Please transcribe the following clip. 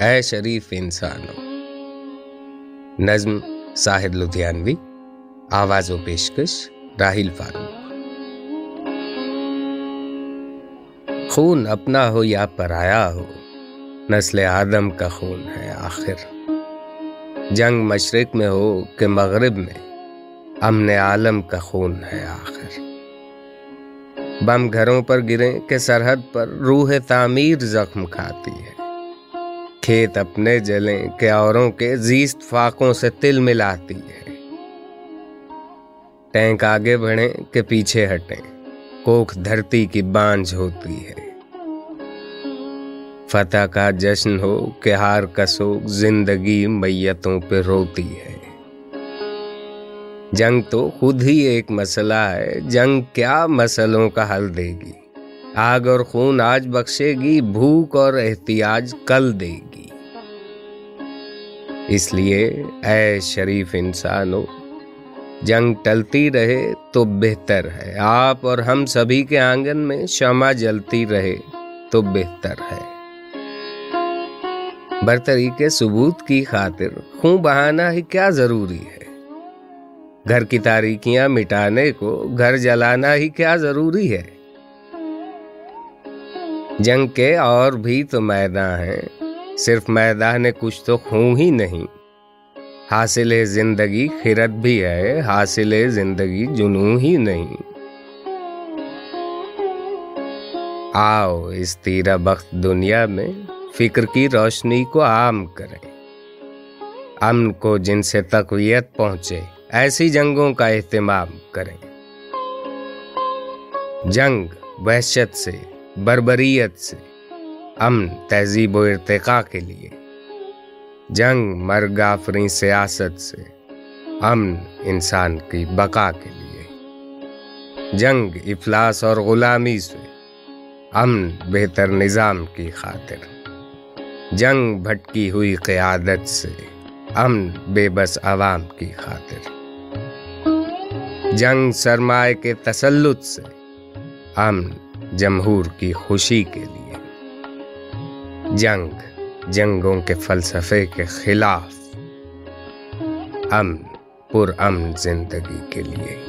اے شریف انسانوں نظم ساحد لدھیانوی، آواز و پیشکش راہیل فاروق۔ خون اپنا ہو یا پرایا ہو، نسل آدم کا خون ہے آخر۔ جنگ مشرق میں ہو کہ مغرب میں، امن عالم کا خون ہے آخر۔ بم گھروں پر گرے کہ سرحد پر روح تعمیر زخم کھاتی ہے۔ کھیت اپنے جلیں کہ اوروں کے زیست فاقوں سے تل ملاتی ہے۔ ٹینک آگے بڑھیں کہ پیچھے ہٹیں۔ کوکھ دھرتی کی بانجھ ہوتی ہے۔ فتح کا جشن ہو کہ ہار کا سوگ زندگی میتوں پہ روتی ہے۔ جنگ تو خود ہی ایک مسئلہ ہے۔ جنگ کیا مسئلوں کا حل دے گی؟ آگ اور خون آج بخشے گی، بھوک اور احتیاج کل دے گی۔ اس لیے اے شریف انسانو، جنگ ٹلتی رہے تو بہتر ہے۔ آپ اور ہم سبھی کے آنگن میں شمع جلتی رہے تو بہتر ہے۔ برتری کے ثبوت کی خاطر خون بہانا ہی کیا ضروری ہے؟ گھر کی تاریکیاں مٹانے کو گھر جلانا ہی کیا ضروری ہے؟ جنگ کے اور بھی تو میدان ہیں۔ صرف میدان کچھ تو خون ہی نہیں۔ حاصل زندگی خرت بھی ہے، حاصل زندگی جنوں ہی نہیں۔ آؤ اس تیرا بخت دنیا میں فکر کی روشنی کو عام کریں۔ امن کو جن سے تقویت پہنچے، ایسی جنگوں کا اہتمام کریں۔ جنگ، وحشت سے بربریت سے، امن، تہذیب و ارتقاء کے لیے۔ جنگ مرگافری سیاست سے، امن، انسان کی بقا کے لیے۔ جنگ، افلاس اور غلامی سے، امن، بہتر نظام کی خاطر۔ جنگ، بھٹکی ہوئی قیادت سے، امن، بے بس عوام کی خاطر۔ جنگ سرمائے کے تسلط سے، امن جمہور کی خوشی کے لیے۔ جنگ جنگوں کے فلسفے کے خلاف۔ امن پر امن زندگی کے لیے۔